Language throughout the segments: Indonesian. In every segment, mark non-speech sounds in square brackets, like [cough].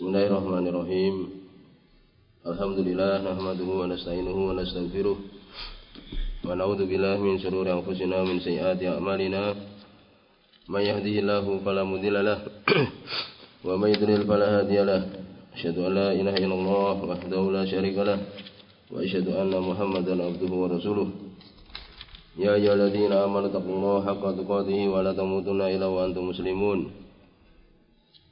Bismillahirrahmanirrahim. Alhamdulillah nahmaduhu wa nasta'inuhu wa nastaghfiruh. Wa na'udzu billahi min shururi anfusina wa min sayyiati a'malina. May yahdihillahu fala mudilla [clears throat] wa may yudlil fala hadiya lahu. Asyhadu an la ilaha illallah wahdahu la syarika lahu wa asyhadu anna Muhammadan abduhu wa rasuluh. Ya ayyuhalladzina amanu taqullaha haqqa tuqatih wa la tamutunna illa wa antum muslimun.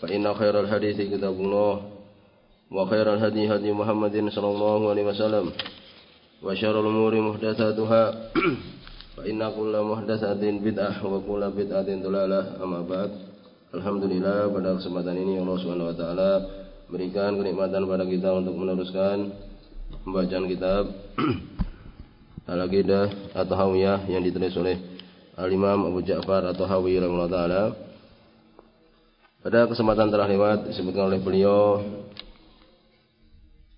فإن خير الحديث كتاب الله وخير الهدي هدي محمد صلى الله عليه وسلم وشر الأمور محدثاتها فإن كل محدثة بدعة وكل بدعة ضلالة أما بعد Alhamdulillah pada kesempatan ini Allah Subhanahu wa taala berikan kenikmatan pada kita untuk meneruskan pembacaan kitab [clears throat] Al-Aqidah atau Hawiyah yang ditulis oleh Al-Imam Abu Ja'far atau Hawi rahimahullah taala pada kesempatan telah lewat disebutkan oleh beliau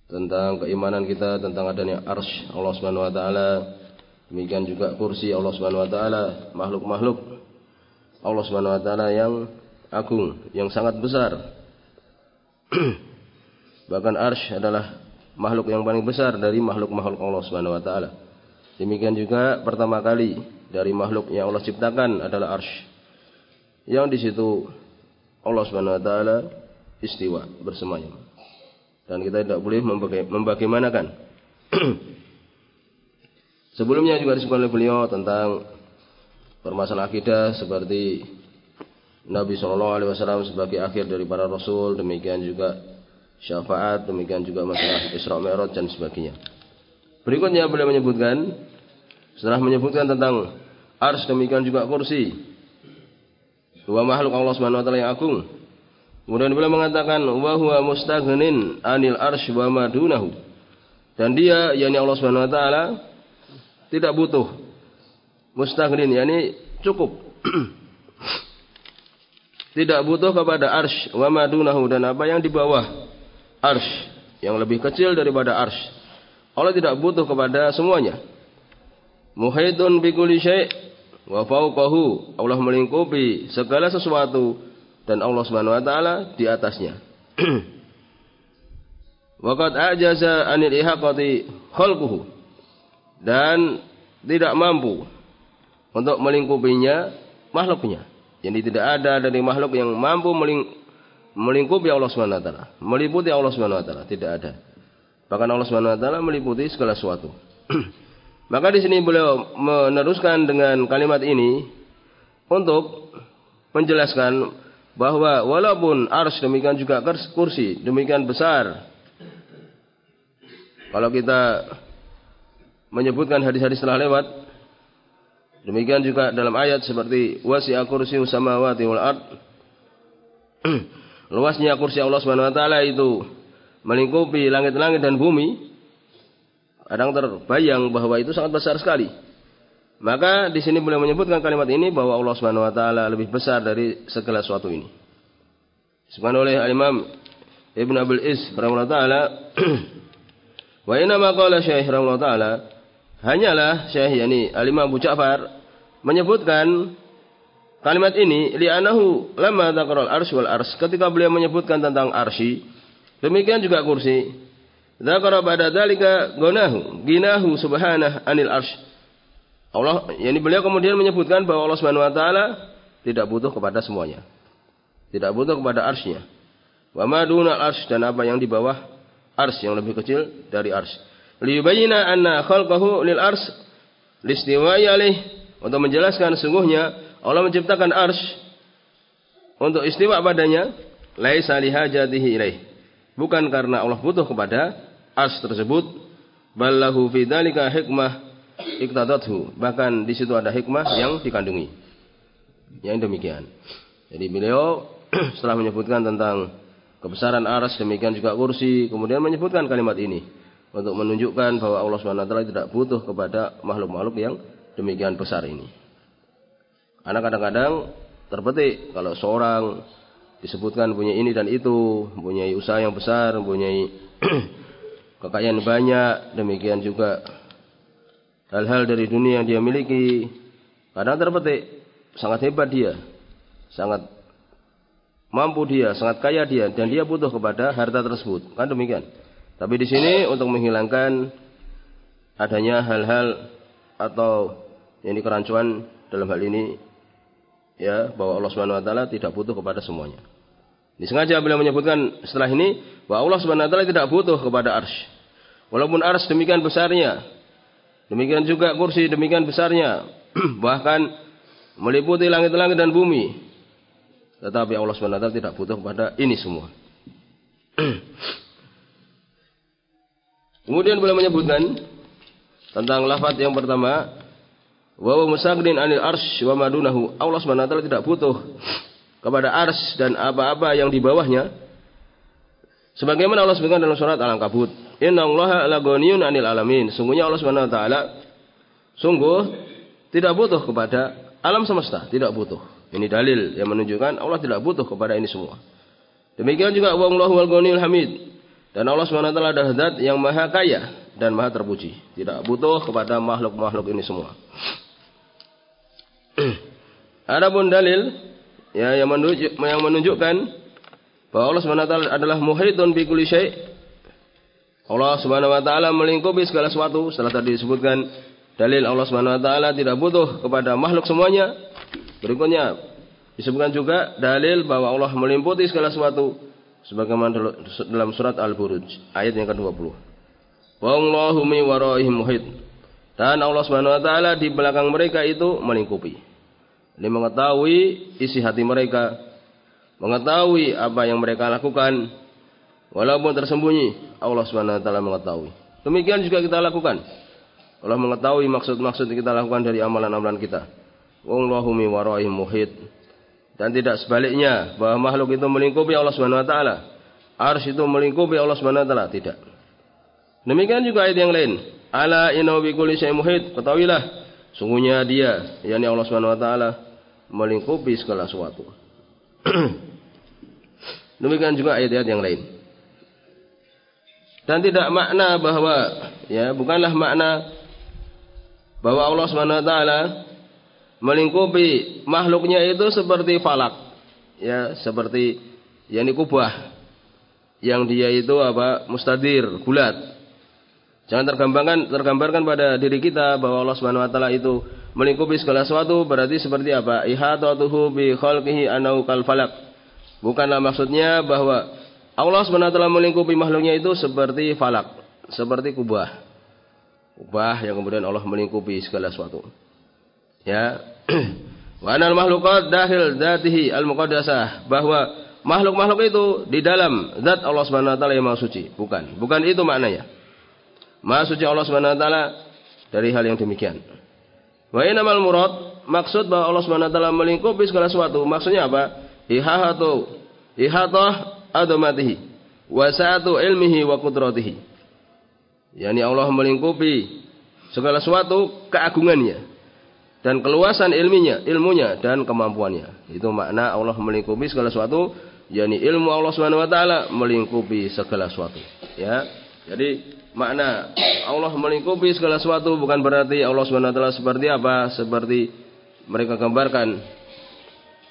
tentang keimanan kita tentang adanya arsy Allah Subhanahu wa taala. Demikian juga kursi Allah Subhanahu wa taala, makhluk-makhluk Allah Subhanahu wa taala yang agung, yang sangat besar. [clears throat] Bahkan arsy adalah makhluk yang paling besar dari makhluk-makhluk Allah Subhanahu wa taala. Demikian juga pertama kali dari makhluk yang Allah ciptakan adalah arsy. Yang di situ Allah Subhanahu wa taala istiwa bersemayam. Dan kita tidak boleh membagaimanakan. [clears throat] Sebelumnya juga disebutkan oleh beliau tentang permasalahan akidah seperti Nabi Shallallahu Alaihi Wasallam sebagai akhir dari para rasul, demikian juga syafaat, demikian juga masalah Isra Mi'raj dan sebagainya. Berikutnya beliau menyebutkan setelah menyebutkan tentang ars demikian juga kursi dua makhluk Allah Subhanahu wa taala yang agung. Kemudian beliau mengatakan wa huwa mustaghnin anil arsy wa madunahu. Dan dia yakni Allah Subhanahu wa taala tidak butuh mustaghnin yakni cukup. [clears throat] tidak butuh kepada arsy wa madunahu dan apa yang di bawah arsy yang lebih kecil daripada arsy. Allah tidak butuh kepada semuanya. Muhaidun bi kulli syai' wa fauqahu Allah melingkupi segala sesuatu dan Allah Subhanahu wa taala di atasnya. [clears throat] Waqad ajaza anil ihaqati khalquhu dan tidak mampu untuk melingkupinya makhluknya. Jadi tidak ada dari makhluk yang mampu meling melingkupi Allah Subhanahu wa taala, meliputi Allah Subhanahu wa taala, tidak ada. Bahkan Allah Subhanahu wa taala meliputi segala sesuatu. [clears throat] Maka di sini beliau meneruskan dengan kalimat ini untuk menjelaskan bahwa walaupun ars demikian juga kursi demikian besar. Kalau kita menyebutkan hadis-hadis telah lewat demikian juga dalam ayat seperti wasi'a kursi samawati wal ard [clears throat] luasnya kursi Allah Subhanahu wa taala itu melingkupi langit-langit dan bumi kadang terbayang bahwa itu sangat besar sekali. Maka di sini beliau menyebutkan kalimat ini bahwa Allah Subhanahu wa taala lebih besar dari segala sesuatu ini. Disebutkan oleh Imam Ibn Abil Is rahimahullah taala [clears throat] wa inna ma qala Syekh rahimahullah taala hanyalah Syekh yani Al-Imam Abu Ja'far menyebutkan kalimat ini li'anahu lama dzakara al-arsy wal ars ketika beliau menyebutkan tentang arsy demikian juga kursi Dzakara pada dalika gonahu, ginahu subhanah anil arsh. Allah, yani beliau kemudian menyebutkan bahwa Allah Subhanahu wa taala tidak butuh kepada semuanya. Tidak butuh kepada arsy-Nya. Wa ma dunal arsy dan apa yang di bawah arsy yang lebih kecil dari arsy. Liyubayyina anna khalqahu lil arsy listiwa'i alaih untuk menjelaskan sungguhnya Allah menciptakan arsy untuk istiwa padanya laisa lihajatihi ilaih. Bukan karena Allah butuh kepada as tersebut ballahu fi dzalika hikmah iktadathu bahkan di situ ada hikmah yang dikandungi. Yang demikian. Jadi beliau [clears throat] setelah menyebutkan tentang kebesaran aras demikian juga kursi kemudian menyebutkan kalimat ini untuk menunjukkan bahwa Allah SWT tidak butuh kepada makhluk-makhluk yang demikian besar ini. Karena kadang-kadang terpetik kalau seorang disebutkan punya ini dan itu, punya usaha yang besar, punya [clears throat] kekayaan banyak, demikian juga hal-hal dari dunia yang dia miliki. Kadang terpetik sangat hebat dia, sangat mampu dia, sangat kaya dia, dan dia butuh kepada harta tersebut. Kan demikian. Tapi di sini untuk menghilangkan adanya hal-hal atau ini kerancuan dalam hal ini ya bahwa Allah Subhanahu wa taala tidak butuh kepada semuanya. Disengaja beliau menyebutkan setelah ini bahwa Allah Subhanahu wa taala tidak butuh kepada arsy. Walaupun arsy demikian besarnya, demikian juga kursi demikian besarnya, [clears throat] bahkan meliputi langit-langit dan bumi. Tetapi Allah Subhanahu wa taala tidak butuh kepada ini semua. [clears throat] Kemudian beliau menyebutkan tentang lafaz yang pertama, wa musaghdin anil arsy wa madunahu. Allah Subhanahu wa taala tidak butuh kepada ars dan apa-apa yang di bawahnya. Sebagaimana Allah sebutkan dalam surat Al-Ankabut, "Inna Allah 'anil alamin." Sungguhnya Allah Subhanahu wa taala sungguh tidak butuh kepada alam semesta, tidak butuh. Ini dalil yang menunjukkan Allah tidak butuh kepada ini semua. Demikian juga wallahu wal ghaniyul hamid. Dan Allah SWT adalah zat yang maha kaya dan maha terpuji. Tidak butuh kepada makhluk-makhluk ini semua. [clears throat] Adapun dalil ya, yang, menunjuk, yang menunjukkan bahwa Allah SWT adalah muhitun bi kulli syai' Allah Subhanahu wa taala melingkupi segala sesuatu. Setelah tadi disebutkan dalil Allah Subhanahu wa taala tidak butuh kepada makhluk semuanya. Berikutnya disebutkan juga dalil bahwa Allah meliputi segala sesuatu sebagaimana dalam surat Al-Buruj ayat yang ke-20. Wallahu mi waraihim muhit. Dan Allah Subhanahu wa taala di belakang mereka itu melingkupi. Dia mengetahui isi hati mereka, mengetahui apa yang mereka lakukan walaupun tersembunyi, Allah taala mengetahui. Demikian juga kita lakukan. Allah mengetahui maksud-maksud yang kita lakukan dari amalan-amalan kita. Wallahu mi waraihim muhit dan tidak sebaliknya bahwa makhluk itu melingkupi Allah Subhanahu wa taala. Ars itu melingkupi Allah Subhanahu wa taala, tidak. Demikian juga ayat yang lain. Ala inna bi kulli syai'in. Ketahuilah sungguhnya dia yakni Allah Subhanahu wa taala melingkupi segala sesuatu. [clears throat] Demikian juga ayat-ayat yang lain. Dan tidak makna bahwa ya bukanlah makna bahwa Allah Subhanahu wa taala melingkupi makhluknya itu seperti falak ya seperti yakni kubah yang dia itu apa mustadir bulat jangan tergambarkan tergambarkan pada diri kita bahwa Allah Subhanahu wa taala itu melingkupi segala sesuatu berarti seperti apa? Ihatatuhu bi khalqihi anau kal falak. Bukanlah maksudnya bahwa Allah taala melingkupi makhluknya itu seperti falak seperti kubah. Kubah yang kemudian Allah melingkupi segala sesuatu. Ya. [clears throat] Wa anal makhluqat dahil dzatihi al muqaddasah bahwa makhluk-makhluk itu di dalam zat Allah Subhanahu wa taala yang maha suci. Bukan. Bukan itu maknanya. Maha suci Allah Subhanahu wa taala dari hal yang demikian wa inamal murad maksud bahwa Allah Subhanahu wa taala melingkupi segala sesuatu maksudnya apa ihahatu ihatah adamatihi wa sa'atu ilmihi wa qudratihi yakni Allah melingkupi segala sesuatu keagungannya dan keluasan ilminya, ilmunya dan kemampuannya. Itu makna Allah melingkupi segala sesuatu, yakni ilmu Allah Subhanahu wa taala melingkupi segala sesuatu. Ya. Jadi makna Allah melingkupi segala sesuatu bukan berarti Allah Subhanahu wa taala seperti apa? Seperti mereka gambarkan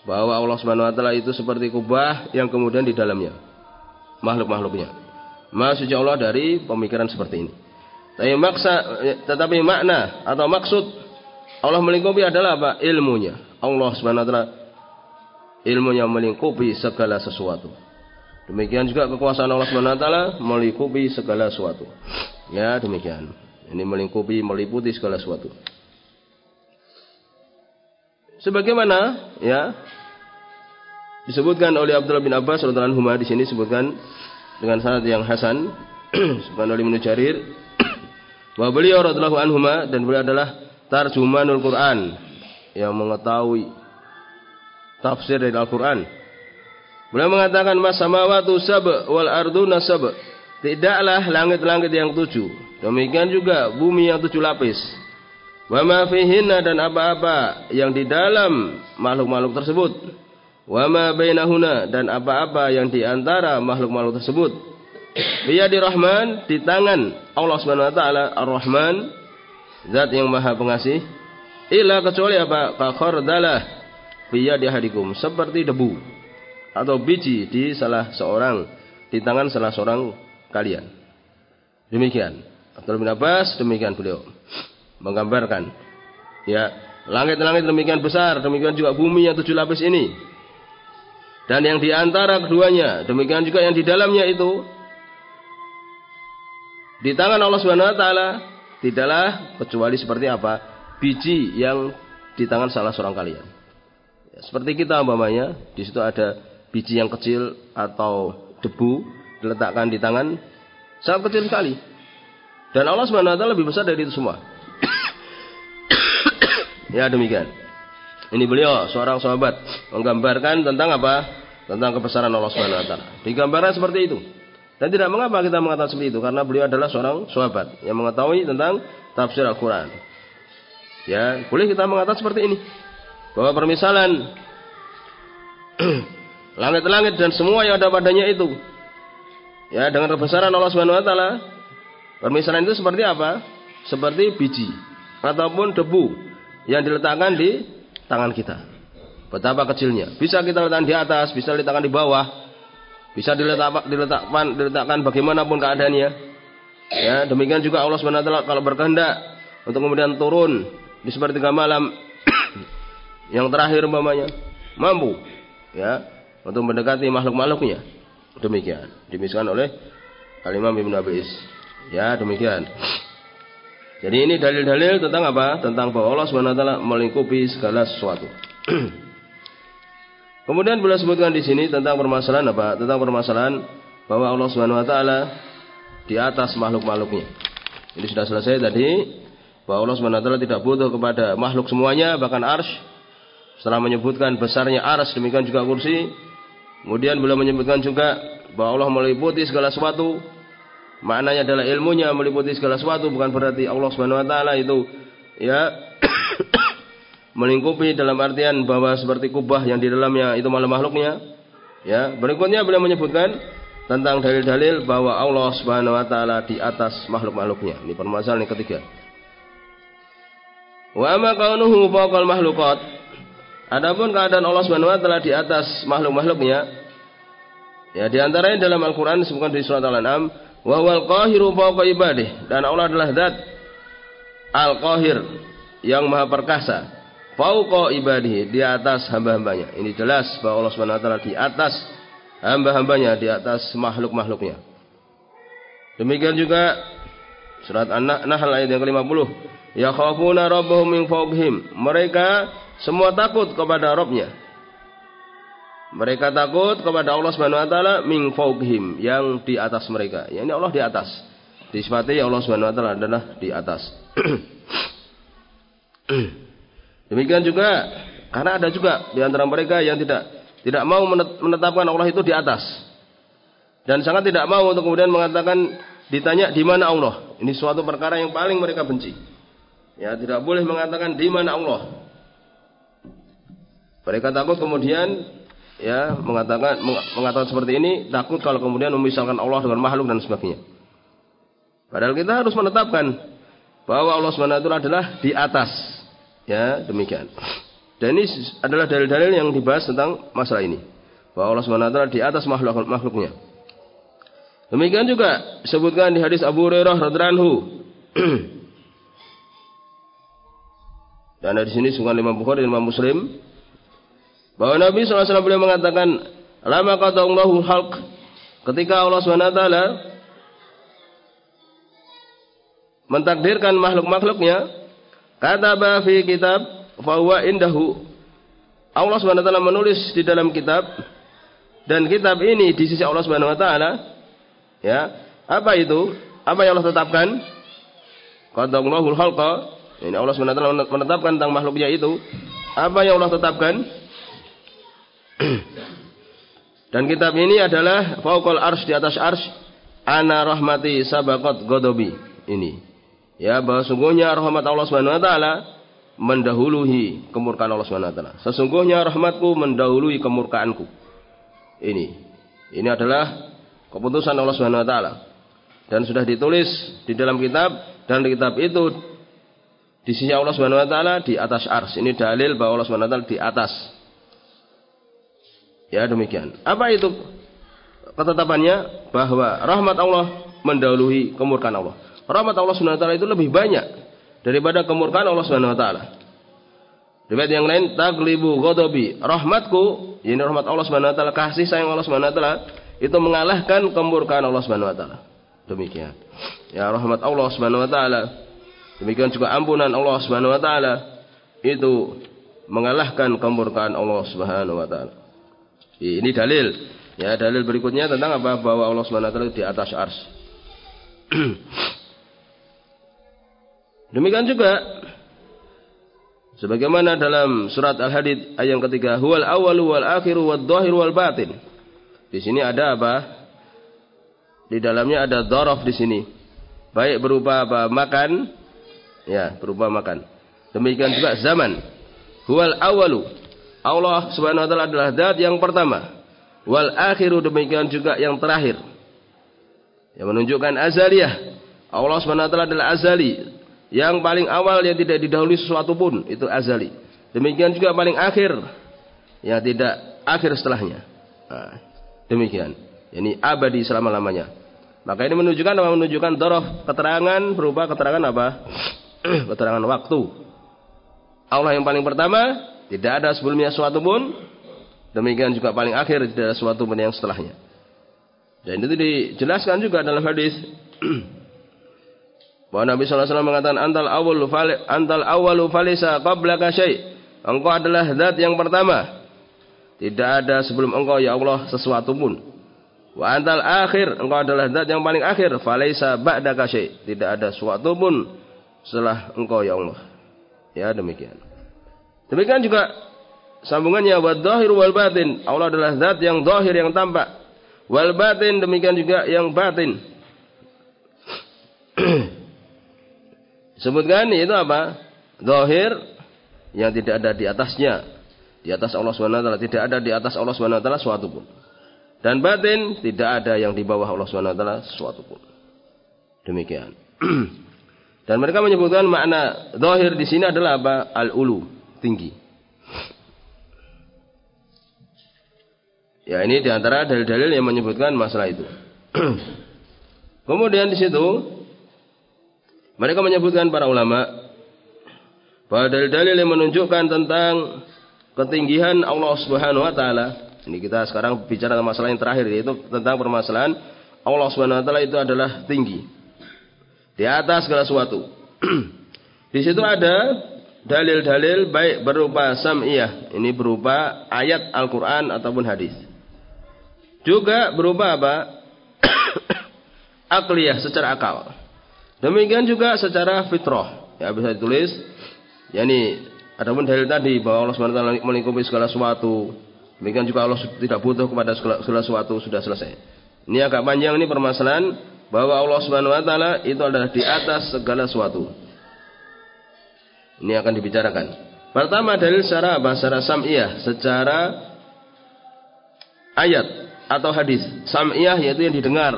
bahwa Allah Subhanahu wa taala itu seperti kubah yang kemudian di dalamnya makhluk-makhluknya. Maksud Allah dari pemikiran seperti ini. Tapi maksa tetapi makna atau maksud Allah melingkupi adalah apa? Ilmunya. Allah Subhanahu wa taala ilmunya melingkupi segala sesuatu. Demikian juga kekuasaan Allah Subhanahu wa taala melingkupi segala sesuatu. Ya, demikian. Ini melingkupi, meliputi segala sesuatu. Sebagaimana ya disebutkan oleh Abdullah bin Abbas radhiyallahu anhu di sini disebutkan dengan sanad yang hasan [clears throat] disebutkan oleh Ibnu Jarir [clears throat] bahwa beliau radhiyallahu anhu dan beliau adalah tarjumanul Quran yang mengetahui tafsir dari Al-Quran. Beliau mengatakan mas samawatu sab wal arduna sab. Tidaklah langit-langit yang tujuh. Demikian juga bumi yang tujuh lapis. Wa ma fihinna dan apa-apa yang di dalam makhluk-makhluk tersebut. Wa ma bainahuna dan apa-apa yang di antara makhluk-makhluk tersebut. di Rahman di tangan Allah Subhanahu wa taala Ar-Rahman zat yang maha pengasih illa kecuali apa dalah di hadikum seperti debu atau biji di salah seorang di tangan salah seorang kalian. Demikian. Abdul bin Abbas demikian beliau. Menggambarkan ya langit-langit demikian besar demikian juga bumi yang tujuh lapis ini. Dan yang di antara keduanya demikian juga yang di dalamnya itu di tangan Allah Subhanahu wa taala tidaklah kecuali seperti apa? Biji yang di tangan salah seorang kalian. Ya, seperti kita umpamanya di situ ada biji yang kecil atau debu diletakkan di tangan sangat kecil sekali dan Allah Subhanahu wa taala lebih besar dari itu semua [coughs] Ya demikian. Ini beliau seorang sahabat menggambarkan tentang apa? Tentang kebesaran Allah Subhanahu wa taala. Digambarkan seperti itu. Dan tidak mengapa kita mengatakan seperti itu karena beliau adalah seorang sahabat yang mengetahui tentang tafsir Al-Qur'an. Ya, boleh kita mengatakan seperti ini. Bahwa permisalan langit-langit dan semua yang ada padanya itu ya dengan kebesaran Allah Subhanahu wa taala permisalan itu seperti apa? Seperti biji ataupun debu yang diletakkan di tangan kita. Betapa kecilnya. Bisa kita letakkan di atas, bisa diletakkan di bawah, bisa diletak, diletakkan, diletakkan bagaimanapun keadaannya. Ya, demikian juga Allah SWT kalau berkehendak untuk kemudian turun di sepertiga malam [coughs] yang terakhir umpamanya mampu ya untuk mendekati makhluk-makhluknya. Demikian demikian oleh Al-Imam Ibnu Abis. Ya, demikian. Jadi ini dalil-dalil tentang apa? Tentang bahwa Allah SWT melingkupi segala sesuatu. [clears throat] Kemudian beliau sebutkan di sini tentang permasalahan apa? Tentang permasalahan bahwa Allah SWT di atas makhluk-makhluknya. Ini sudah selesai tadi bahwa Allah SWT tidak butuh kepada makhluk semuanya, bahkan arsh. Setelah menyebutkan besarnya arsh, demikian juga kursi. Kemudian beliau menyebutkan juga bahwa Allah meliputi segala sesuatu Maknanya adalah ilmunya meliputi segala sesuatu bukan berarti Allah Subhanahu wa taala itu ya [coughs] melingkupi dalam artian bahwa seperti kubah yang di dalamnya itu malah makhluknya. Ya, berikutnya beliau menyebutkan tentang dalil-dalil bahwa Allah Subhanahu wa taala di atas makhluk-makhluknya. Ini permasalahan yang ketiga. Wa ma kaunuhu fawqal makhluqat. Adapun keadaan Allah Subhanahu wa taala di atas makhluk-makhluknya Ya, di antaranya dalam Al-Qur'an disebutkan di surat Al-An'am, wa huwal qahiru fawqa ibadih dan Allah adalah zat al-qahir yang maha perkasa fawqa ibadih di atas hamba-hambanya. Ini jelas bahwa Allah Subhanahu wa taala di atas hamba-hambanya di atas makhluk-makhluknya. Demikian juga surat An-Nahl ayat yang ke-50 ya khafuna rabbahum min fawqihim. Mereka semua takut kepada Rabbnya mereka takut kepada Allah Subhanahu wa taala min fawqihim yang di atas mereka. Ya, ini Allah di atas. Disifati Allah Subhanahu wa taala adalah di atas. [clears throat] Demikian juga karena ada juga di antara mereka yang tidak tidak mau menetapkan Allah itu di atas. Dan sangat tidak mau untuk kemudian mengatakan ditanya di mana Allah. Ini suatu perkara yang paling mereka benci. Ya, tidak boleh mengatakan di mana Allah. Mereka takut kemudian ya mengatakan mengatakan seperti ini takut kalau kemudian memisahkan Allah dengan makhluk dan sebagainya. Padahal kita harus menetapkan bahwa Allah SWT adalah di atas. Ya, demikian. Dan ini adalah dalil-dalil yang dibahas tentang masalah ini. Bahwa Allah SWT di atas makhluk makhluknya. Demikian juga disebutkan di hadis Abu Hurairah radhiyallahu [clears throat] Dan di sini sungai Imam Bukhari dan Imam Muslim bahwa Nabi SAW beliau mengatakan, Lama kata Allahu halq. Ketika Allah SWT mentakdirkan makhluk-makhluknya, kata fi kitab, fahuwa indahu. Allah SWT menulis di dalam kitab, dan kitab ini di sisi Allah SWT, ya, apa itu? Apa yang Allah tetapkan? Kata Allahul halqa. Ini Allah SWT menetapkan tentang makhluknya itu. Apa yang Allah tetapkan? [clears throat] Dan kitab ini adalah fauqal arsh di atas arsh ana rahmati sabaqat godobi ini. Ya bahwa sungguhnya rahmat Allah taala mendahului kemurkaan Allah taala. Sesungguhnya rahmatku mendahului kemurkaanku. Ini. Ini adalah keputusan Allah taala. Dan sudah ditulis di dalam kitab dan di kitab itu di sisi Allah taala di atas ars. Ini dalil bahwa Allah taala di atas. Ya demikian. Apa itu ketetapannya? Bahwa rahmat Allah mendahului kemurkaan Allah. Rahmat Allah Subhanahu wa taala itu lebih banyak daripada kemurkaan Allah Subhanahu wa taala. Riwayat yang lain taglibu ghadabi, rahmatku, ini rahmat Allah Subhanahu wa taala, kasih sayang Allah Subhanahu wa taala itu mengalahkan kemurkaan Allah Subhanahu wa taala. Demikian. Ya rahmat Allah Subhanahu wa taala. Demikian juga ampunan Allah Subhanahu wa taala itu mengalahkan kemurkaan Allah Subhanahu wa taala. Ini dalil. Ya, dalil berikutnya tentang apa? Bahwa Allah taala di atas ars. [clears throat] Demikian juga sebagaimana dalam surat Al-Hadid ayat ketiga, huwal awalu wal akhiru wad dhahir wal batin. Di sini ada apa? Di dalamnya ada dhorof di sini. Baik berupa apa? Makan, ya, berupa makan. Demikian juga zaman. Huwal awalu. Allah Subhanahu wa taala adalah zat yang pertama. Wal akhiru demikian juga yang terakhir. Yang menunjukkan azaliyah. Allah Subhanahu wa taala adalah azali, yang paling awal yang tidak didahului sesuatu pun itu azali. Demikian juga paling akhir yang tidak akhir setelahnya. Nah, demikian. Ini abadi selama-lamanya. Maka ini menunjukkan apa? Menunjukkan dorof keterangan berupa keterangan apa? [clears throat] keterangan waktu. Allah yang paling pertama, tidak ada sebelumnya sesuatu pun. Demikian juga paling akhir tidak ada sesuatu pun yang setelahnya. Dan itu dijelaskan juga dalam hadis [clears throat] Bahwa Nabi SAW mengatakan antal awal antal awalu falisa qablaka syai. Engkau adalah zat yang pertama. Tidak ada sebelum engkau ya Allah sesuatu pun. Wa antal akhir, engkau adalah zat yang paling akhir. Falaisa ba'daka syai. Tidak ada sesuatu pun setelah engkau ya Allah. Ya demikian. Demikian juga sambungannya wa dhahir wal batin. Allah adalah zat yang zahir yang tampak. Wal batin demikian juga yang batin. [clears throat] Sebutkan itu apa? Zahir yang tidak ada di atasnya. Di atas Allah SWT tidak ada di atas Allah SWT suatu pun. Dan batin tidak ada yang di bawah Allah SWT suatu pun. Demikian. [clears throat] Dan mereka menyebutkan makna zahir di sini adalah apa? Al-ulu, tinggi. Ya ini di antara dalil-dalil yang menyebutkan masalah itu. [clears throat] Kemudian di situ mereka menyebutkan para ulama bahwa dalil-dalil yang menunjukkan tentang ketinggian Allah Subhanahu wa taala. Ini kita sekarang bicara masalah yang terakhir yaitu tentang permasalahan Allah Subhanahu wa taala itu adalah tinggi. Di atas segala sesuatu. [clears throat] Di situ ada dalil-dalil baik berupa sam'iyah, ini berupa ayat Al-Qur'an ataupun hadis. Juga berupa apa? [coughs] Akliyah secara akal. Demikian juga secara fitrah. Ya bisa ditulis. yakni adapun dalil tadi bahwa Allah SWT melingkupi segala sesuatu. Demikian juga Allah tidak butuh kepada segala, segala sesuatu sudah selesai. Ini agak panjang ini permasalahan bahwa Allah Subhanahu wa taala itu adalah di atas segala sesuatu. Ini akan dibicarakan. Pertama dalil secara apa? Secara sam'iyah, secara ayat atau hadis. Sam'iyah yaitu yang didengar.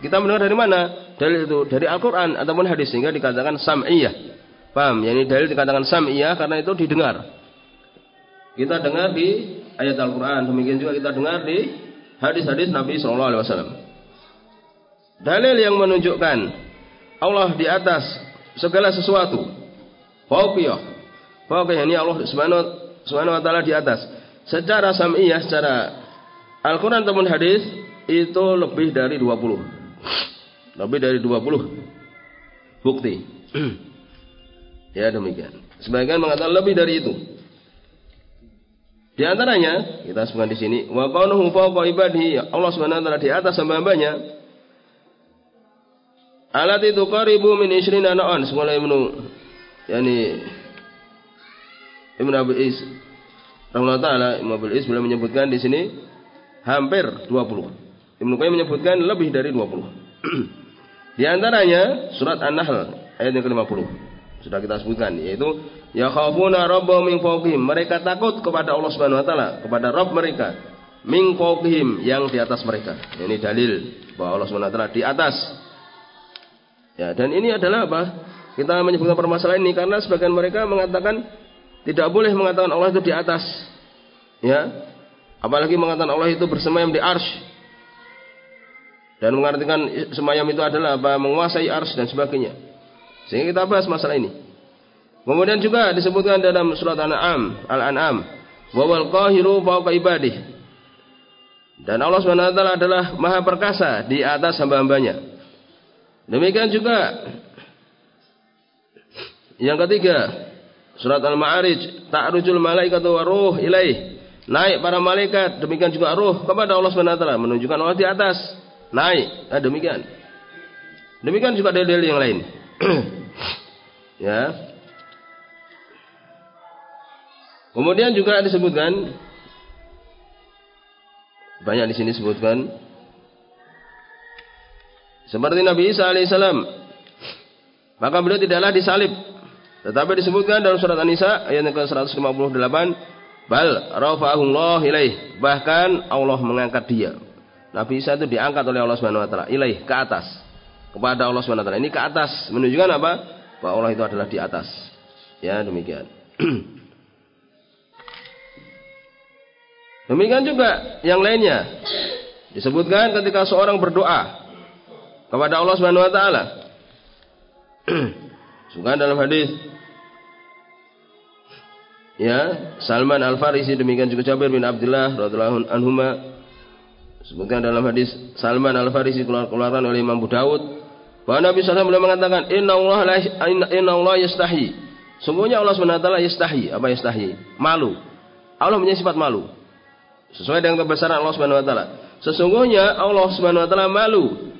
Kita mendengar dari mana? dalil itu dari Al-Quran ataupun hadis sehingga dikatakan sam'iyah. Paham? Yani dalil dikatakan sam'iyah karena itu didengar. Kita dengar di ayat Al-Quran. Demikian juga kita dengar di hadis-hadis Nabi Shallallahu Alaihi Wasallam. Dalil yang menunjukkan Allah di atas segala sesuatu. Fauqiyah. Fauqiyah ini Allah Subhanahu, wa taala di atas. Secara sam'iyah, secara Al-Quran ataupun hadis itu lebih dari 20. Lebih dari 20 bukti. [clears throat] ya demikian. Sebagian mengatakan lebih dari itu. Di antaranya kita sebutkan di sini wa qawluhu fawqa ibadihi Allah Subhanahu wa taala di atas hamba-hambanya alat itu qaribu min isrina na'an semula yani Ibnu Abu Is Rahimahullah taala Ibnu Abu Is beliau menyebutkan di sini hampir 20. Ibnu Qayyim menyebutkan lebih dari 20. [clears throat] Di antaranya surat An-Nahl ayat yang ke-50. Sudah kita sebutkan yaitu ya khafuna rabbahum min fawqihim. Mereka takut kepada Allah Subhanahu wa taala, kepada Rabb mereka min fawqihim yang di atas mereka. Ini dalil bahwa Allah Subhanahu wa taala di atas. Ya, dan ini adalah apa? Kita menyebutkan permasalahan ini karena sebagian mereka mengatakan tidak boleh mengatakan Allah itu di atas. Ya. Apalagi mengatakan Allah itu bersemayam di arsh. Dan mengartikan semayam itu adalah apa? Menguasai arsh dan sebagainya. Sehingga kita bahas masalah ini. Kemudian juga disebutkan dalam surat Al-An'am, Al-An'am, wal qahiru fawqa ibadih. Dan Allah SWT adalah maha perkasa di atas hamba-hambanya. Demikian juga yang ketiga, surat Al-Ma'arij, ta'rujul malaikatu wa ruh ilaih. Naik para malaikat, demikian juga ruh kepada Allah SWT menunjukkan Allah di atas. Naik, nah, demikian. Demikian juga dalil yang lain. [clears throat] ya. Kemudian juga disebutkan banyak di sini disebutkan seperti Nabi Isa alaihissalam maka beliau tidaklah disalib tetapi disebutkan dalam surat An-Nisa ayat yang ke-158, bal rafa'ahullah ilaih. Bahkan Allah mengangkat dia. Nabi Isa itu diangkat oleh Allah Subhanahu wa taala ilaih ke atas. Kepada Allah Subhanahu wa taala. Ini ke atas menunjukkan apa? Bahwa Allah itu adalah di atas. Ya, demikian. [clears throat] demikian juga yang lainnya. Disebutkan ketika seorang berdoa kepada Allah Subhanahu wa taala. [clears throat] Suka dalam hadis? Ya, Salman Al Farisi demikian juga Jabir bin Abdullah radhiyallahu anhuma. Sebutkan dalam hadis Salman Al Farisi keluarkan oleh Imam Abu Daud bahwa Nabi SAW beliau mengatakan Inna Allah la, inna Allah yastahi. Sungguhnya Allah SWT yastahi. Apa yastahi? Malu. Allah punya sifat malu. Sesuai dengan kebesaran Allah SWT sesungguhnya Allah SWT malu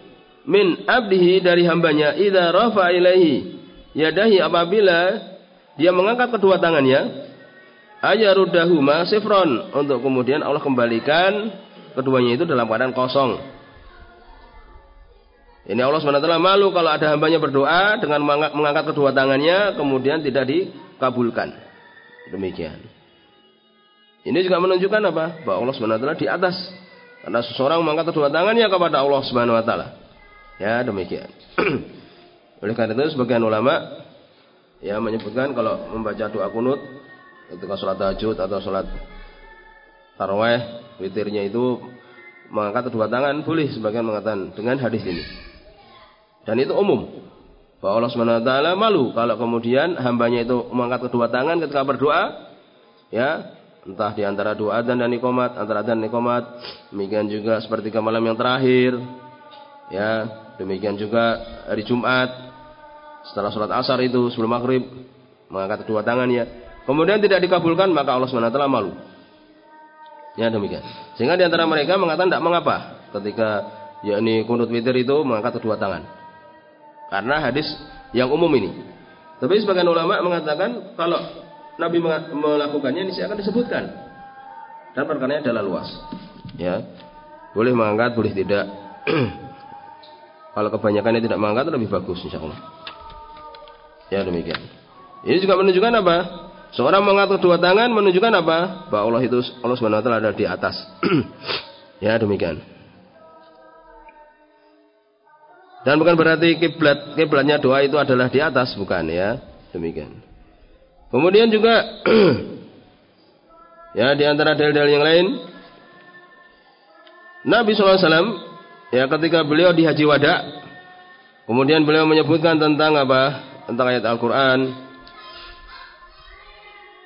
min abdihi dari hambanya idza rafa ilaihi yadahi apabila dia mengangkat kedua tangannya ayarudahuma sifron untuk kemudian Allah kembalikan keduanya itu dalam keadaan kosong. Ini Allah SWT malu kalau ada hambanya berdoa dengan mengangkat kedua tangannya kemudian tidak dikabulkan. Demikian. Ini juga menunjukkan apa? Bahwa Allah SWT di atas. Karena seseorang mengangkat kedua tangannya kepada Allah SWT. Ya demikian. [clears throat] Oleh karena itu sebagian ulama ya menyebutkan kalau membaca doa kunut ketika sholat tahajud atau sholat taraweh witirnya itu mengangkat kedua tangan boleh sebagian mengatakan dengan hadis ini. Dan itu umum. Bahwa Allah Subhanahu wa taala malu kalau kemudian hambanya itu mengangkat kedua tangan ketika berdoa ya entah di antara doa dan dan nikomat antara dan nikomat demikian juga seperti malam yang terakhir ya demikian juga hari Jumat setelah sholat asar itu sebelum maghrib mengangkat kedua tangannya kemudian tidak dikabulkan maka Allah SWT malu. Ya demikian. Sehingga di antara mereka mengatakan tidak mengapa ketika yakni kunut witir itu mengangkat kedua tangan. Karena hadis yang umum ini. Tapi sebagian ulama mengatakan kalau Nabi melakukannya ini akan disebutkan. Dan perkaranya adalah luas. Ya. Boleh mengangkat, boleh tidak. [clears throat] kalau kebanyakannya tidak mengangkat lebih bagus insya Allah. Ya demikian. Ini juga menunjukkan apa? Seorang mengangkat dua tangan menunjukkan apa? Bahwa Allah itu Allah Subhanahu wa taala ada di atas. [clears throat] ya, demikian. Dan bukan berarti kiblat kiblatnya doa itu adalah di atas, bukan ya. Demikian. Kemudian juga [clears throat] ya di antara dalil-dalil yang lain Nabi SAW ya ketika beliau di haji wada kemudian beliau menyebutkan tentang apa? Tentang ayat Al-Qur'an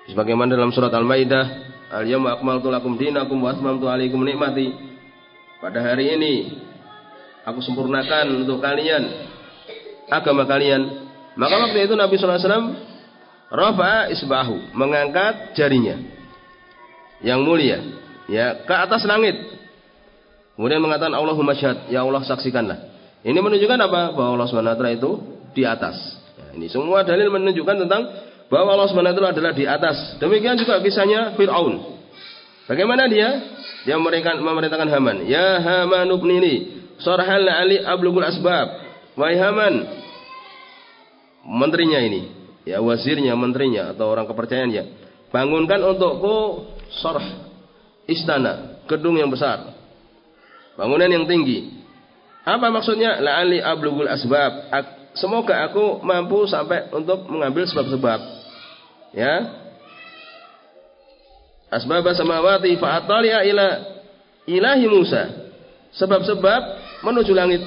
Sebagaimana dalam surat Al-Maidah, "Al-yawma akmaltu lakum dinakum wa atmamtu 'alaikum nikmati." Pada hari ini aku sempurnakan untuk kalian agama kalian. Maka waktu itu Nabi wasallam rafa'a isbahu, mengangkat jarinya yang mulia ya ke atas langit. Kemudian mengatakan Allahumma syahad, ya Allah saksikanlah. Ini menunjukkan apa? Bahwa Allah SWT itu di atas. Ini semua dalil menunjukkan tentang bahwa Allah SWT adalah di atas. Demikian juga kisahnya Fir'aun. Bagaimana dia? Dia memerintahkan, Haman, "Ya Haman ibnini, sarhal ali ablugul asbab." Wahai Haman, menterinya ini, ya wazirnya, menterinya atau orang kepercayaannya, bangunkan untukku sorh istana, gedung yang besar, bangunan yang tinggi. Apa maksudnya? La'ali ablugul asbab. Semoga aku mampu sampai untuk mengambil sebab-sebab. Ya, asbab samawati fa atali'a ila ilahi Musa. Sebab-sebab menuju langit.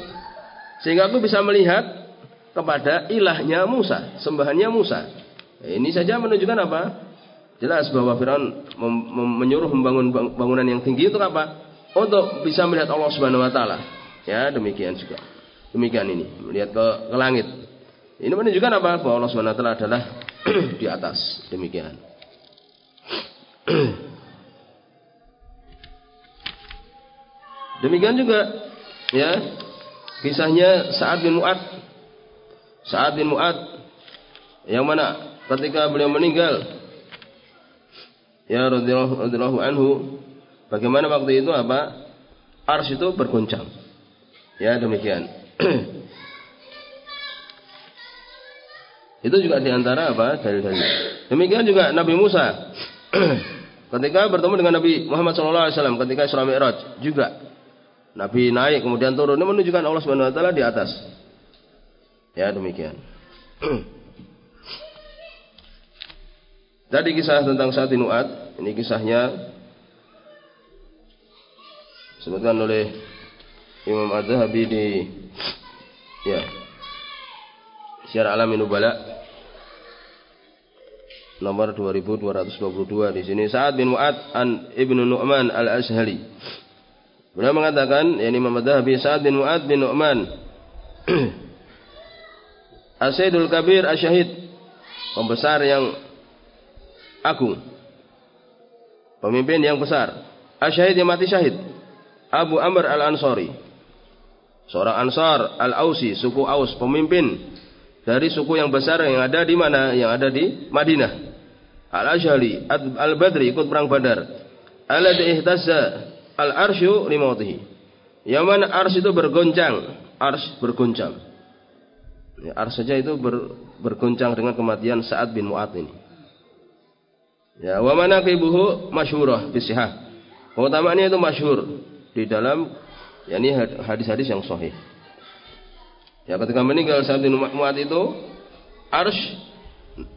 Sehingga aku bisa melihat kepada ilahnya Musa, sembahannya Musa. Ini saja menunjukkan apa? Jelas bahwa Firaun menyuruh membangun bangunan yang tinggi untuk apa? Untuk bisa melihat Allah Subhanahu wa taala. Ya, demikian juga. Demikian ini, melihat ke, ke langit. Ini menunjukkan apa? Bahwa Allah Subhanahu wa taala adalah [clears throat] di atas. Demikian. [clears throat] Demikian juga ya kisahnya Sa'ad bin Mu'ad. Sa'ad bin Mu'ad yang mana ketika beliau meninggal ya radhiyallahu anhu bagaimana waktu itu apa? Ars itu bergoncang. Ya demikian. [clears throat] itu juga di antara apa dalil-dalil. Demikian juga Nabi Musa [clears throat] Ketika bertemu dengan Nabi Muhammad SAW ketika Isra Mi'raj juga Nabi naik kemudian turun ini menunjukkan Allah Subhanahu wa taala di atas. Ya demikian. [clears throat] Tadi kisah tentang Sa'ad bin Mu'ad, ini kisahnya disebutkan oleh Imam Az-Zahabi di ya Syiar Alamin Nubala nomor 2222 di sini Sa'ad bin Mu'ad an Ibnu Nu'man Al-Ashhali. Beliau mengatakan yakni Imam Dhahabi Sa'ad bin Mu'ad bin Nu'man [clears throat] Asyidul Kabir Asyahid pembesar yang agung. Pemimpin yang besar. Asyahid yang mati syahid. Abu Amr Al-Ansari. Seorang Ansar Al-Ausi, suku Aus, pemimpin dari suku yang besar yang ada di mana? Yang ada di Madinah. Al-Ashali, Al-Badri ikut perang Badar. Alladhi ihtazza al-arsyu limautihi. Yang mana ars itu bergoncang, ars bergoncang. Ya, ars saja itu ber, bergoncang dengan kematian Sa'ad bin Mu'ad ini. Ya, wa manaqibuhu masyhurah bisihah. Keutamaannya itu masyhur di dalam yakni hadis-hadis yang sahih. Ya ketika meninggal saat bin Mu'ad itu arsh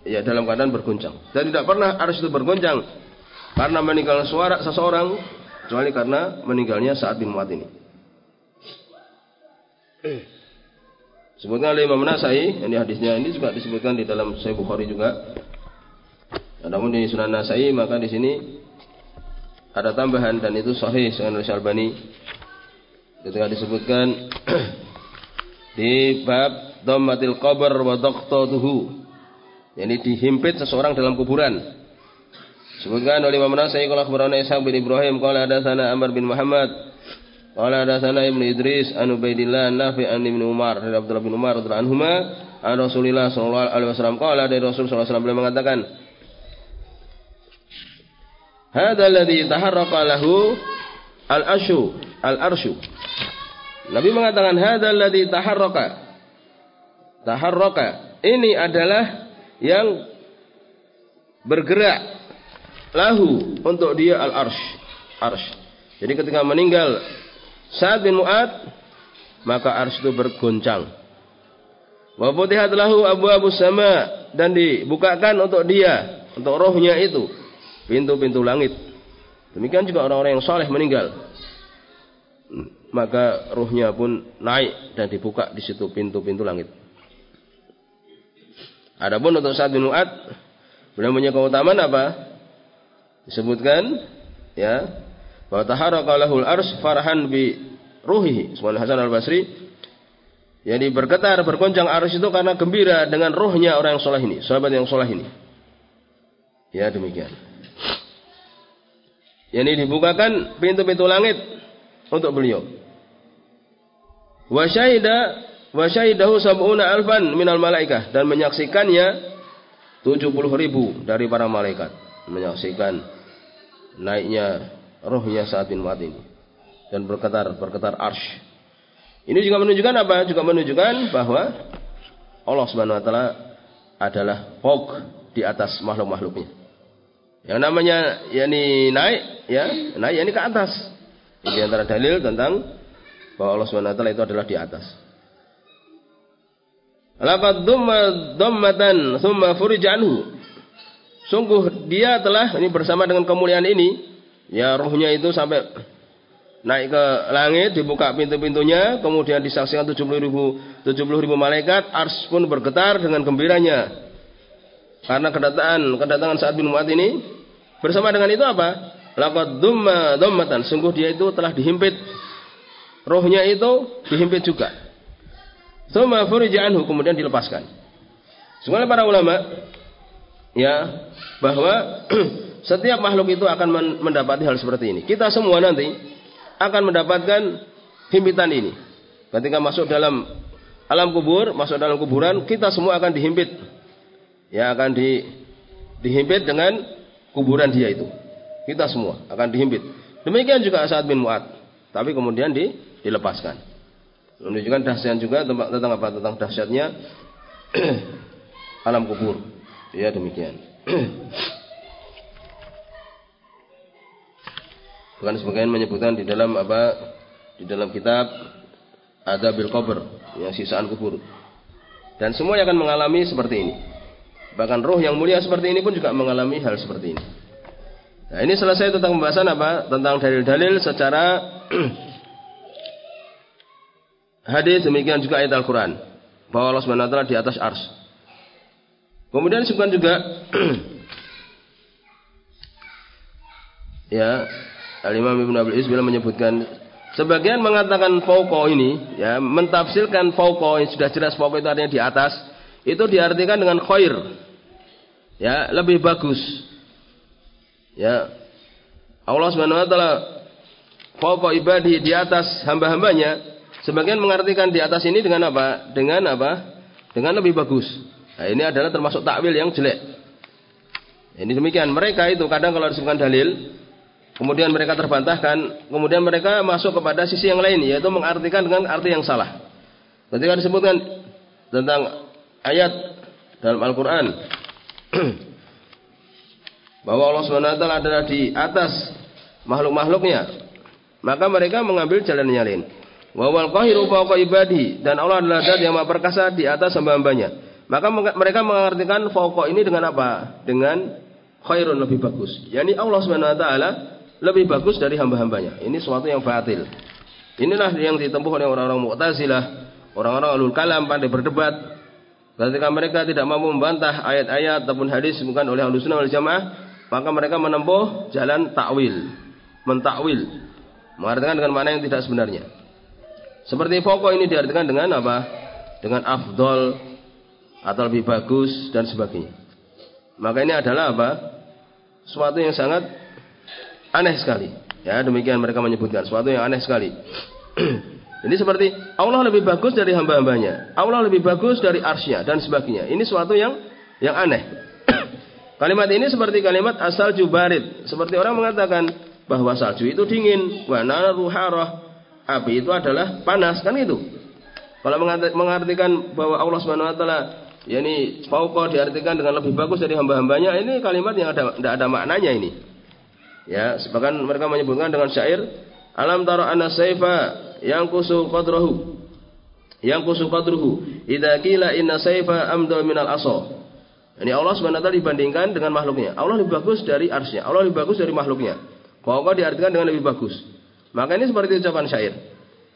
ya dalam keadaan bergoncang. Dan tidak pernah arsh itu bergoncang karena meninggal suara seseorang kecuali karena meninggalnya saat bin Mu'ad ini. Sebutkan oleh Imam Nasai, ini hadisnya ini juga disebutkan di dalam Sahih Bukhari juga. Namun di Sunan Nasai maka di sini ada tambahan dan itu sahih dengan Albani ketika disebutkan [clears throat] di bab dhammatil qabr wa daqtatuhu. Yakni dihimpit seseorang dalam kuburan. Sebutkan oleh Imam Nasai qala akhbarana Ishaq bin Ibrahim qala hadatsana Amr bin Muhammad qala hadatsana Ibnu Idris an Ubaidillah Nafi an Ibnu Umar dari Abdullah bin Umar radhiyallahu anhuma an Rasulillah sallallahu alaihi wasallam qala dari Rasul sallallahu alaihi wasallam beliau mengatakan Hada alladhi taharraqa lahu al-ashu al-arshu Nabi mengatakan hadzal ladzi taharraka. Taharraka ini adalah yang bergerak lahu untuk dia al-arsh. Arsh. Jadi ketika meninggal Sa'ad bin Mu'ad maka arsh itu bergoncang. Wa lahu abu-abu sama dan dibukakan untuk dia, untuk rohnya itu pintu-pintu langit. Demikian juga orang-orang yang soleh meninggal maka ruhnya pun naik dan dibuka di situ pintu-pintu langit. Adapun untuk saat bin Mu'ad, beliau punya keutamaan apa? Disebutkan ya bahwa taharaka lahul ars farahan bi ruhihi. Subhanallah Hasan al-Basri jadi bergetar, bergoncang arus itu karena gembira dengan rohnya orang yang soleh ini, sahabat yang soleh ini. Ya demikian. Yang dibukakan pintu-pintu langit untuk beliau. Wa syahida wa syahidahu sab'una alfan minal malaikah dan menyaksikannya 70 ribu dari para malaikat menyaksikan naiknya rohnya saat bin Mu'ad ini dan bergetar bergetar arsh. Ini juga menunjukkan apa? Juga menunjukkan bahwa Allah Subhanahu wa taala adalah fawq di atas makhluk-makhluknya. Yang namanya yakni naik ya, naik yakni ke atas. Di antara dalil tentang bahwa Allah taala itu adalah di atas. Laqad dumma dhammatan thumma furija. Sungguh dia telah ini bersama dengan kemuliaan ini ya rohnya itu sampai naik ke langit, dibuka pintu-pintunya, kemudian disaksikan 70 ribu, 70 ribu malaikat, ars pun bergetar dengan gembiranya. Karena kedatangan kedatangan saat bin Mu'ad ini bersama dengan itu apa? Laqad dumma dhammatan. Sungguh dia itu telah dihimpit. Rohnya itu dihimpit juga. Tsumma furija anhu kemudian dilepaskan. Semuanya para ulama ya bahwa [clears throat] setiap makhluk itu akan mendapati hal seperti ini. Kita semua nanti akan mendapatkan himpitan ini. Ketika masuk dalam alam kubur, masuk dalam kuburan, kita semua akan dihimpit. Ya akan di dihimpit dengan kuburan dia itu. Kita semua akan dihimpit. Demikian juga saat bin Mu'ad. Tapi kemudian di, dilepaskan. Menunjukkan dahsyat juga tentang apa? Tentang dahsyatnya [clears throat] alam kubur. Ya demikian. [clears throat] Bukan sebagian menyebutkan di dalam apa? Di dalam kitab ada bil kubur yang sisaan kubur. Dan semua yang akan mengalami seperti ini. Bahkan roh yang mulia seperti ini pun juga mengalami hal seperti ini nah ini selesai tentang pembahasan apa? Tentang dalil-dalil secara [clears throat] hadis demikian juga ayat Al-Quran. Bahwa Allah Subhanahu Wa Taala di atas ars. Kemudian disebutkan juga [clears throat] ya Al Imam Ibnu Abil Is bila menyebutkan sebagian mengatakan fauqa ini ya mentafsirkan fauqa yang sudah jelas fauqa itu artinya di atas itu diartikan dengan khair. Ya lebih bagus ya Allah Subhanahu wa taala fauqa ibadi di atas hamba-hambanya Sebagian mengartikan di atas ini dengan apa? Dengan apa? Dengan lebih bagus. Nah, ini adalah termasuk takwil yang jelek. Ini demikian. Mereka itu kadang kalau disebutkan dalil, kemudian mereka terbantahkan, kemudian mereka masuk kepada sisi yang lain, yaitu mengartikan dengan arti yang salah. Ketika disebutkan tentang ayat dalam Al-Quran, [clears throat] bahwa Allah SWT adalah di atas makhluk-makhluknya, maka mereka mengambil jalan yang lain. Wawal qahiru fawqa ibadi dan Allah adalah zat yang maha perkasa di atas hamba-hambanya. Maka mereka mengartikan fawqa ini dengan apa? Dengan khairun lebih bagus. Yani Allah taala lebih bagus dari hamba-hambanya. Ini suatu yang batil. Inilah yang ditempuh oleh orang-orang Mu'tazilah, orang-orang alul kalam pandai berdebat. Ketika mereka tidak mampu membantah ayat-ayat ataupun hadis bukan oleh Ahlus Sunnah wal Jamaah, maka mereka menempuh jalan takwil, mentakwil, mengartikan dengan mana yang tidak sebenarnya. Seperti pokok ini diartikan dengan apa? Dengan afdol atau lebih bagus dan sebagainya. Maka ini adalah apa? Suatu yang sangat aneh sekali. Ya, demikian mereka menyebutkan suatu yang aneh sekali. [clears throat] ini seperti Allah lebih bagus dari hamba-hambanya. Allah lebih bagus dari arsnya dan sebagainya. Ini suatu yang yang aneh. Kalimat ini seperti kalimat asal jubarid. Seperti orang mengatakan bahwa salju itu dingin. Wa naru api itu adalah panas kan itu. Kalau mengartikan bahwa Allah Subhanahu wa taala yakni fauqa diartikan dengan lebih bagus dari hamba-hambanya, ini kalimat yang ada tidak ada maknanya ini. Ya, bahkan mereka menyebutkan dengan syair alam tara anna saifa yang kusu qadrahu yang kusu qadruhu idza qila inna saifa amda minal asa ini Allah taala dibandingkan dengan makhluknya. Allah lebih bagus dari arsnya. Allah lebih bagus dari makhluknya. Pokoknya diartikan dengan lebih bagus. Maka ini seperti ucapan syair.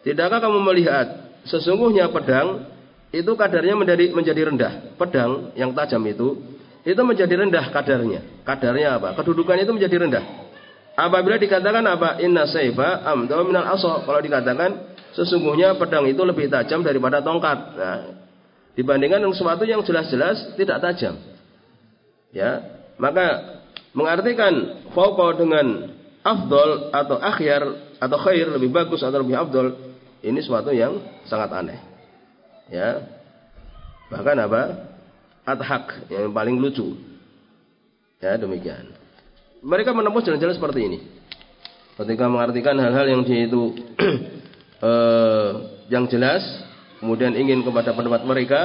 Tidakkah kamu melihat sesungguhnya pedang itu kadarnya menjadi menjadi rendah. Pedang yang tajam itu itu menjadi rendah kadarnya. Kadarnya apa? Kedudukannya itu menjadi rendah. Apabila dikatakan apa? Inna saifa amdaw minal aso. Kalau dikatakan sesungguhnya pedang itu lebih tajam daripada tongkat. Nah, dibandingkan dengan sesuatu yang jelas-jelas tidak tajam. Ya, maka mengartikan fauqa dengan afdol atau akhyar atau khair lebih bagus atau lebih afdol ini suatu yang sangat aneh. Ya. Bahkan apa? Adhak yang paling lucu. Ya, demikian. Mereka menempuh jalan-jalan seperti ini. ketika mengartikan hal-hal yang itu [clears throat] eh, yang jelas kemudian ingin kepada pendapat mereka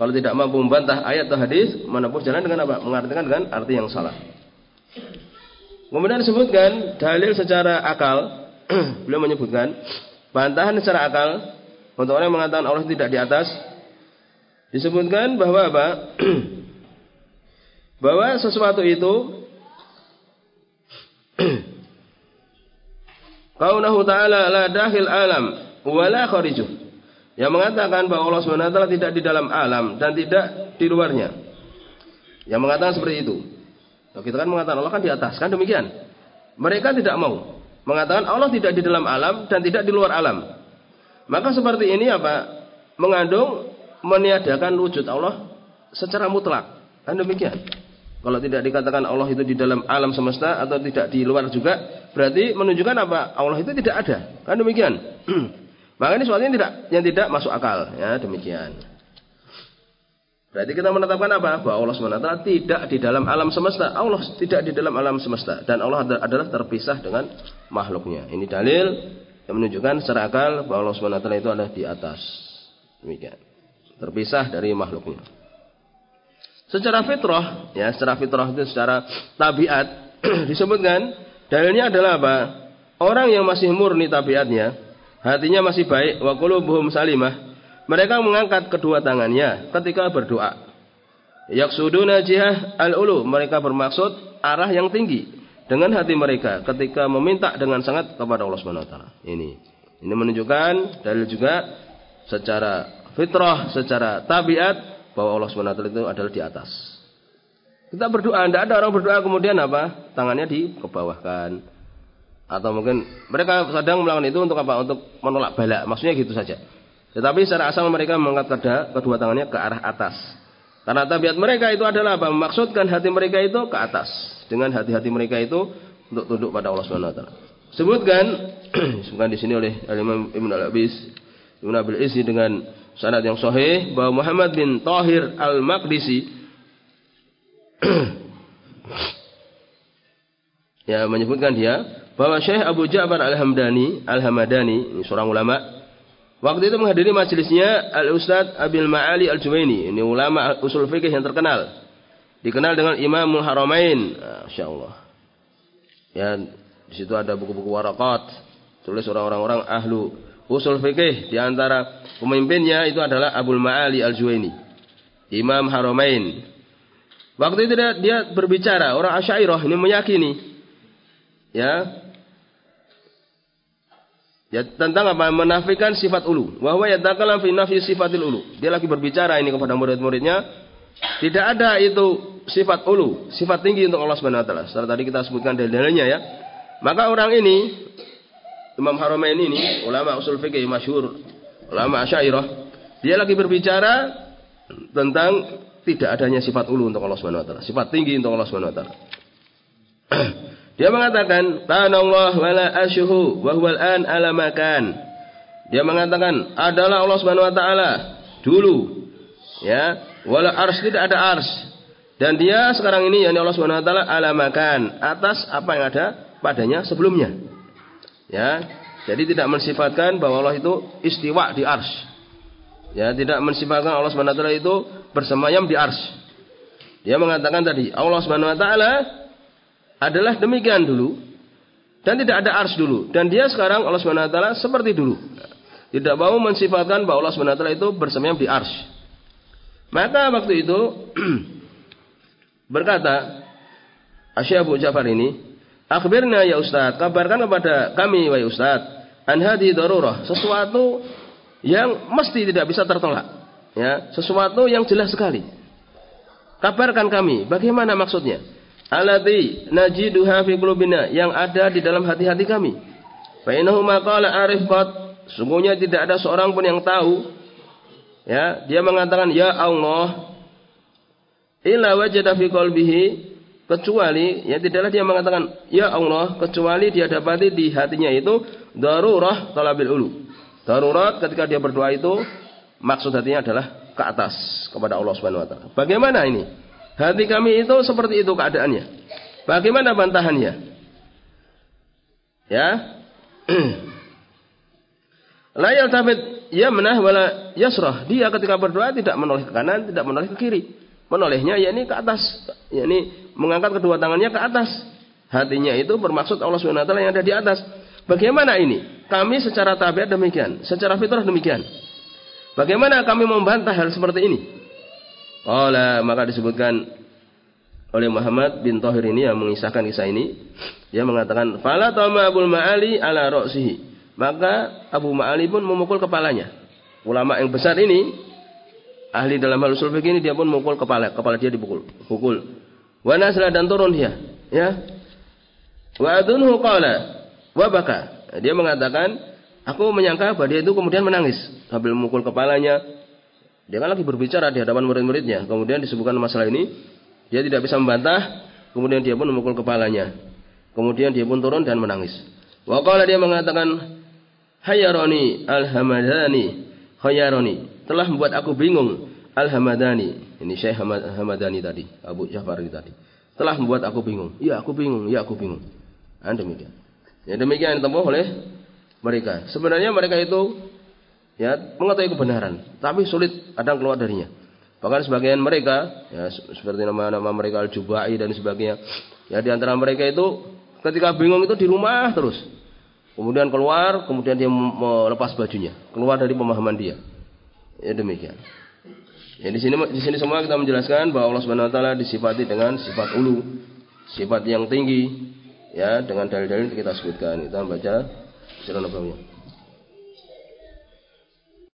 kalau tidak mampu membantah ayat atau hadis menempuh jalan dengan apa? Mengartikan dengan arti yang salah. Kemudian disebutkan dalil secara akal. [clears throat] Beliau menyebutkan bantahan secara akal untuk orang yang mengatakan Allah tidak di atas. Disebutkan bahwa apa? [clears throat] Bahwa sesuatu itu [clears throat] Kaunahu ta'ala la dahil alam wala. Yang mengatakan bahwa Allah SWT tidak di dalam alam dan tidak di luarnya. Yang mengatakan seperti itu. Nah, kita kan mengatakan Allah kan di atas, kan demikian. Mereka tidak mau mengatakan Allah tidak di dalam alam dan tidak di luar alam. Maka seperti ini apa? Mengandung meniadakan wujud Allah secara mutlak. Kan demikian. Kalau tidak dikatakan Allah itu di dalam alam semesta atau tidak di luar juga, berarti menunjukkan apa? Allah itu tidak ada. Kan demikian. [clears throat] Maka ini sesuatu yang tidak yang tidak masuk akal, ya demikian. Berarti kita menetapkan apa? Bahwa Allah SWT tidak di dalam alam semesta. Allah tidak di dalam alam semesta dan Allah adalah terpisah dengan makhluknya. Ini dalil yang menunjukkan secara akal bahwa Allah SWT itu adalah di atas. Demikian. Terpisah dari makhluknya. Secara fitrah, ya, secara fitrah itu secara tabiat [clears throat] disebutkan dalilnya adalah apa? Orang yang masih murni tabiatnya, hatinya masih baik, wa qulubuhum salimah, mereka mengangkat kedua tangannya ketika berdoa. Yaksuduna jihah al-ulu, mereka bermaksud arah yang tinggi dengan hati mereka ketika meminta dengan sangat kepada Allah Subhanahu wa taala. Ini. Ini menunjukkan dalil juga secara fitrah, secara tabiat bahwa Allah SWT itu adalah di atas. Kita berdoa, tidak ada orang berdoa kemudian apa? Tangannya dikebawahkan. Atau mungkin mereka sedang melakukan itu untuk apa? Untuk menolak bala. Maksudnya gitu saja. Tetapi secara asal mereka mengangkat kedua tangannya ke arah atas. Karena tabiat mereka itu adalah apa? Memaksudkan hati mereka itu ke atas. Dengan hati-hati mereka itu untuk tunduk pada Allah SWT. Sebutkan, [clears throat] sebutkan di sini oleh Imam Ibn Al-Abis, Ibn Abil Isi dengan sanad yang sahih bahwa Muhammad bin Tahir Al-Maqdisi [clears throat] ya menyebutkan dia bahwa Syekh Abu Ja'far Al-Hamdani Al-Hamadani seorang ulama waktu itu menghadiri majelisnya Al-Ustaz Abil Ma'ali Al-Juwaini ini ulama usul fikih yang terkenal. Dikenal dengan Imamul Haramain. Masya Allah ya di situ ada buku-buku warakat tulis orang-orang ahlu usul fikih di antara pemimpinnya itu adalah Abdul Ma'ali Al-Juwaini, Imam Haramain. Waktu itu dia, dia berbicara, orang Asy'ariyah ini meyakini ya Ya tentang apa? Menafikan sifat ulu. Wahwa yatakalam fi nafi sifatil ulu. Dia lagi berbicara ini kepada murid-muridnya. Tidak ada itu sifat ulu, sifat tinggi untuk Allah Subhanahu wa taala. Setelah tadi kita sebutkan dalil-dalilnya ya. Maka orang ini Imam Haramain ini ulama usul fikih masyhur, ulama Asy'ariyah, dia lagi berbicara tentang tidak adanya sifat ulu untuk Allah Subhanahu wa taala, sifat tinggi untuk Allah Subhanahu wa taala. [clears throat] dia mengatakan, "Kana Allah wala asyuhu wa al-an ala makan." Dia mengatakan, adalah Allah Subhanahu wa taala dulu. Ya, wala ars tidak ada ars. Dan dia sekarang ini yakni Allah Subhanahu wa taala ala makan, atas apa yang ada padanya sebelumnya. Ya, jadi tidak mensifatkan bahwa Allah itu istiwa di ars. Ya, tidak mensifatkan Allah Subhanahu wa taala itu bersemayam di ars. Dia mengatakan tadi, Allah Subhanahu wa taala adalah demikian dulu dan tidak ada ars dulu dan dia sekarang Allah Subhanahu wa taala seperti dulu. Tidak mau mensifatkan bahwa Allah Subhanahu wa taala itu bersemayam di ars. Maka waktu itu [clears throat] berkata Asy'ab Ja'far ini, Akhbirna ya Ustaz, kabarkan kepada kami wahai Ustaz, an hadi darurah, sesuatu yang mesti tidak bisa tertolak. Ya, sesuatu yang jelas sekali. Kabarkan kami, bagaimana maksudnya? Alladzi najiduha fi qulubina, yang ada di dalam hati-hati kami. Fa innahu maqala arif qad, sungguhnya tidak ada seorang pun yang tahu ya, dia mengatakan ya Allah illa wajada fi qalbihi kecuali ya tidaklah dia mengatakan ya Allah kecuali dia dapati di hatinya itu darurah talabil ulu. Darurat ketika dia berdoa itu maksud hatinya adalah ke atas kepada Allah Subhanahu wa taala. Bagaimana ini? Hati kami itu seperti itu keadaannya. Bagaimana bantahannya? Ya. [clears throat] La yaltafit yamnah wala yasrah. Dia ketika berdoa tidak menoleh ke kanan, tidak menoleh ke kiri. Menolehnya yakni ke atas, yakni mengangkat kedua tangannya ke atas. Hatinya itu bermaksud Allah SWT yang ada di atas. Bagaimana ini? Kami secara tabiat demikian, secara fitrah demikian. Bagaimana kami membantah hal seperti ini? Qala maka disebutkan oleh Muhammad bin Tahir ini yang mengisahkan kisah ini, dia mengatakan, "Fala tama Abul Ma'ali ala ra'sihi." Maka Abu Ma'ali pun memukul kepalanya. Ulama yang besar ini ahli dalam hal usul begini dia pun memukul kepala, kepala dia dipukul, pukul. Wa nasla dan turun dia, ya. Wa adunhu qala wa baka. Dia mengatakan, aku menyangka bahwa dia itu kemudian menangis sambil memukul kepalanya. Dia kan lagi berbicara di hadapan murid-muridnya. Kemudian disebutkan masalah ini, dia tidak bisa membantah, kemudian dia pun memukul kepalanya. Kemudian dia pun turun dan menangis. Wa qala dia mengatakan, Hayaroni al-Hamadani telah membuat aku bingung al-Hamadani. Ini Syekh Hamadani tadi Abu Ja'far tadi. Telah membuat aku bingung. Ya aku bingung ya aku bingung. Nah, demikian. Ya demikian ditempuh oleh mereka. Sebenarnya mereka itu ya mengetahui kebenaran tapi sulit kadang keluar darinya bahkan sebagian mereka ya seperti nama-nama mereka al-Jubai dan sebagainya ya di antara mereka itu ketika bingung itu di rumah terus Kemudian keluar, kemudian dia melepas bajunya, keluar dari pemahaman dia. Ya demikian. Ya, di sini di sini semua kita menjelaskan bahwa Allah Subhanahu wa taala disifati dengan sifat ulu, sifat yang tinggi ya dengan dalil-dalil kita sebutkan. Kita baca surah Nabawiyah.